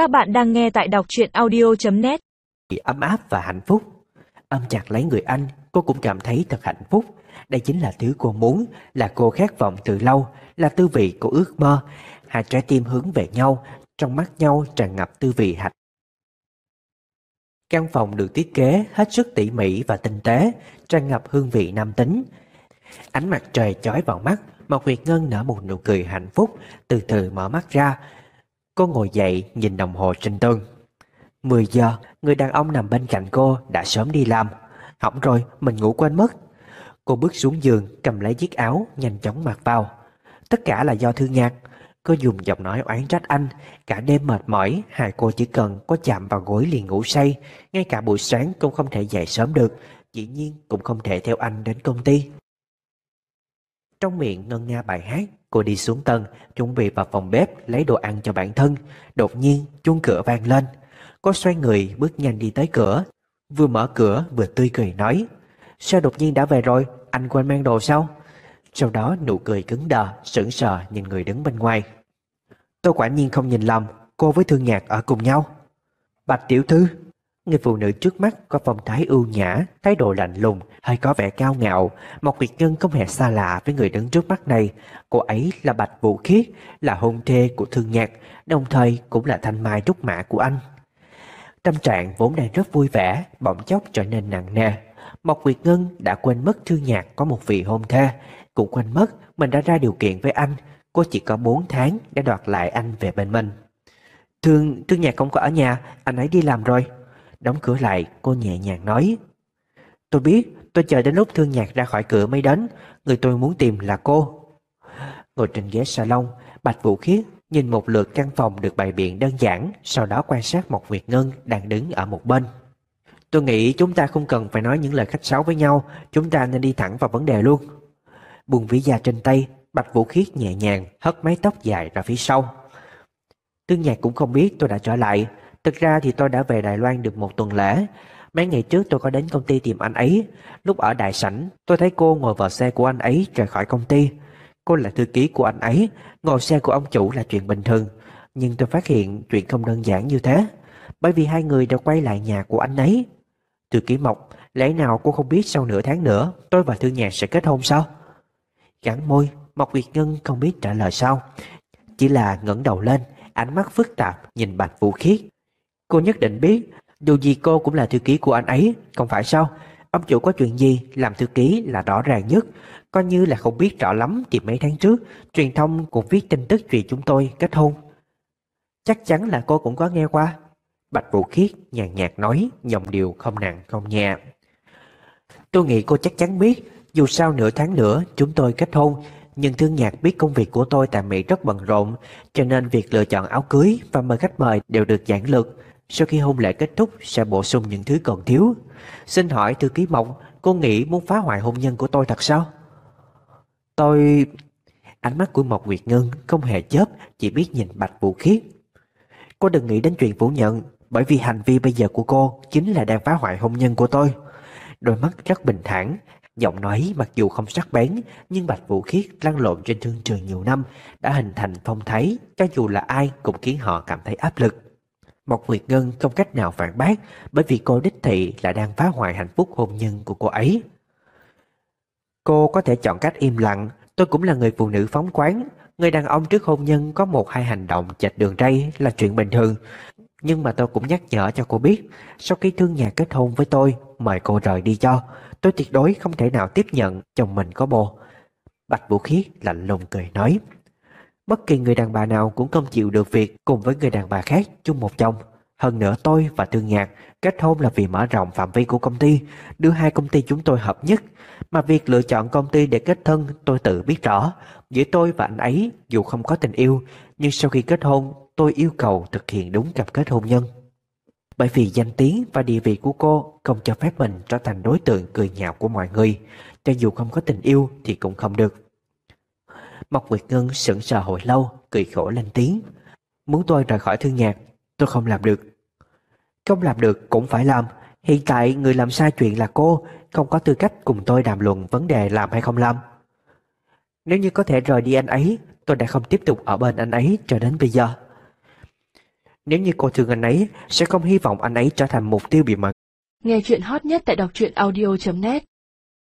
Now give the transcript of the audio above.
Các bạn đang nghe tại đọc truyện audio.net ấm áp và hạnh phúc. âm chặt lấy người anh, cô cũng cảm thấy thật hạnh phúc. Đây chính là thứ cô muốn, là cô khát vọng từ lâu, là tư vị của ước mơ. Hai trái tim hướng về nhau, trong mắt nhau tràn ngập tư vị hạnh. Căn phòng được thiết kế hết sức tỉ mỉ và tinh tế, tràn ngập hương vị nam tính. Ánh mặt trời chói vào mắt, Mộc Nguyệt Ngân nở một nụ cười hạnh phúc, từ từ mở mắt ra. Cô ngồi dậy nhìn đồng hồ trên tường. 10 giờ, người đàn ông nằm bên cạnh cô đã sớm đi làm. Hỏng rồi, mình ngủ quên mất. Cô bước xuống giường, cầm lấy chiếc áo, nhanh chóng mặc vào. Tất cả là do thương ngạc. Cô dùng giọng nói oán trách anh. Cả đêm mệt mỏi, hai cô chỉ cần có chạm vào gối liền ngủ say. Ngay cả buổi sáng cũng không thể dậy sớm được. Dĩ nhiên cũng không thể theo anh đến công ty. Trong miệng ngân nga bài hát, cô đi xuống tầng, chuẩn bị vào phòng bếp lấy đồ ăn cho bản thân. Đột nhiên, chuông cửa vang lên. Cô xoay người bước nhanh đi tới cửa. Vừa mở cửa vừa tươi cười nói Sao đột nhiên đã về rồi? Anh quên mang đồ sao? Sau đó nụ cười cứng đờ Sững sờ nhìn người đứng bên ngoài. Tôi quả nhiên không nhìn lầm Cô với thương nhạc ở cùng nhau. Bạch tiểu thư Người phụ nữ trước mắt có phong thái ưu nhã Thái độ lạnh lùng Hơi có vẻ cao ngạo Một Việt Nhân không hề xa lạ với người đứng trước mắt này Cô ấy là Bạch Vũ Khiết Là hôn thê của thương nhạc Đồng thời cũng là thanh mai trúc mã của anh Tâm trạng vốn đang rất vui vẻ, bỗng chốc trở nên nặng nề. Mộc Nguyệt Ngân đã quên mất Thương Nhạc có một vị hôn thê, cũng quên mất mình đã ra điều kiện với anh. Cô chỉ có 4 tháng để đoạt lại anh về bên mình. Thương, Thương Nhạc không có ở nhà, anh ấy đi làm rồi. Đóng cửa lại, cô nhẹ nhàng nói. Tôi biết, tôi chờ đến lúc Thương Nhạc ra khỏi cửa mới đến, người tôi muốn tìm là cô. Ngồi trên ghế salon, Bạch Vũ Khiết Nhìn một lượt căn phòng được bày biện đơn giản Sau đó quan sát một Việt Ngân đang đứng ở một bên Tôi nghĩ chúng ta không cần phải nói những lời khách sáo với nhau Chúng ta nên đi thẳng vào vấn đề luôn Buông ví da trên tay Bạch Vũ Khiết nhẹ nhàng hất mái tóc dài ra phía sau Tương Nhạc cũng không biết tôi đã trở lại Thực ra thì tôi đã về Đài Loan được một tuần lễ. Mấy ngày trước tôi có đến công ty tìm anh ấy. Lúc ở đại sảnh, Tôi thấy cô ngồi vào xe của anh ấy rời khỏi công ty. Cô là thư ký của anh ấy. Ngồi xe của ông chủ là chuyện bình thường. Nhưng tôi phát hiện chuyện không đơn giản như thế. Bởi vì hai người đã quay lại nhà của anh ấy. Thư ký Mộc, Lẽ nào cô không biết sau nửa tháng nữa Tôi và Thư Nhạc sẽ kết hôn sao? Gắn môi, Mộc Việt Ngân không biết trả lời sao. Chỉ là ngẩng đầu lên, Ánh mắt phức tạp nhìn Bạch Vũ Khiết. Cô nhất định biết, Dù gì cô cũng là thư ký của anh ấy, Không phải sao? Ông chủ có chuyện gì, làm thư ký là rõ ràng nhất. Coi như là không biết rõ lắm thì mấy tháng trước, Truyền thông cũng viết tin tức chuyện chúng tôi kết hôn. Chắc chắn là cô cũng có nghe qua. Bạch Vũ Khiết nhàn nhạt nói, Giọng điệu không nặng, không nhẹ. Tôi nghĩ cô chắc chắn biết, Dù sao nửa tháng nữa chúng tôi kết hôn, Nhưng thương nhạc biết công việc của tôi tại Mỹ rất bận rộn, Cho nên việc lựa chọn áo cưới Và mời khách mời đều được giản lược sau khi hôn lễ kết thúc Sẽ bổ sung những thứ còn thiếu Xin hỏi thư ký Mộng Cô nghĩ muốn phá hoại hôn nhân của tôi thật sao Tôi... Ánh mắt của Mộc Nguyệt Ngân không hề chớp, chỉ biết nhìn Bạch Vũ Khiết. Cô đừng nghĩ đến chuyện phủ nhận, bởi vì hành vi bây giờ của cô chính là đang phá hoại hôn nhân của tôi. Đôi mắt rất bình thản, giọng nói mặc dù không sắc bén, nhưng Bạch Vũ Khiết lăn lộn trên thương trường nhiều năm, đã hình thành phong thái, cho dù là ai cũng khiến họ cảm thấy áp lực. Mộc Nguyệt Ngân không cách nào phản bác, bởi vì cô đích thị là đang phá hoại hạnh phúc hôn nhân của cô ấy. Cô có thể chọn cách im lặng, tôi cũng là người phụ nữ phóng khoáng. Người đàn ông trước hôn nhân có một hai hành động chạch đường ray là chuyện bình thường. Nhưng mà tôi cũng nhắc nhở cho cô biết, sau khi thương nhà kết hôn với tôi, mời cô rời đi cho. Tôi tuyệt đối không thể nào tiếp nhận chồng mình có bồ. Bạch Vũ Khiết lạnh lùng cười nói. Bất kỳ người đàn bà nào cũng không chịu được việc cùng với người đàn bà khác chung một chồng. Hơn nữa tôi và Thương Nhạc kết hôn là vì mở rộng phạm vi của công ty, đưa hai công ty chúng tôi hợp nhất. Mà việc lựa chọn công ty để kết thân tôi tự biết rõ. Giữa tôi và anh ấy dù không có tình yêu, nhưng sau khi kết hôn tôi yêu cầu thực hiện đúng cam kết hôn nhân. Bởi vì danh tiếng và địa vị của cô không cho phép mình trở thành đối tượng cười nhạo của mọi người. Cho dù không có tình yêu thì cũng không được. Mộc Nguyệt Ngân sững sờ hồi lâu, cười khổ lên tiếng. Muốn tôi rời khỏi thương nhạc, tôi không làm được. Không làm được cũng phải làm. Hiện tại người làm sai chuyện là cô, không có tư cách cùng tôi đàm luận vấn đề làm hay không làm. Nếu như có thể rời đi anh ấy, tôi đã không tiếp tục ở bên anh ấy cho đến bây giờ. Nếu như cô thương anh ấy, sẽ không hy vọng anh ấy trở thành mục tiêu bị mật. Nghe chuyện hot nhất tại đọc truyện audio.net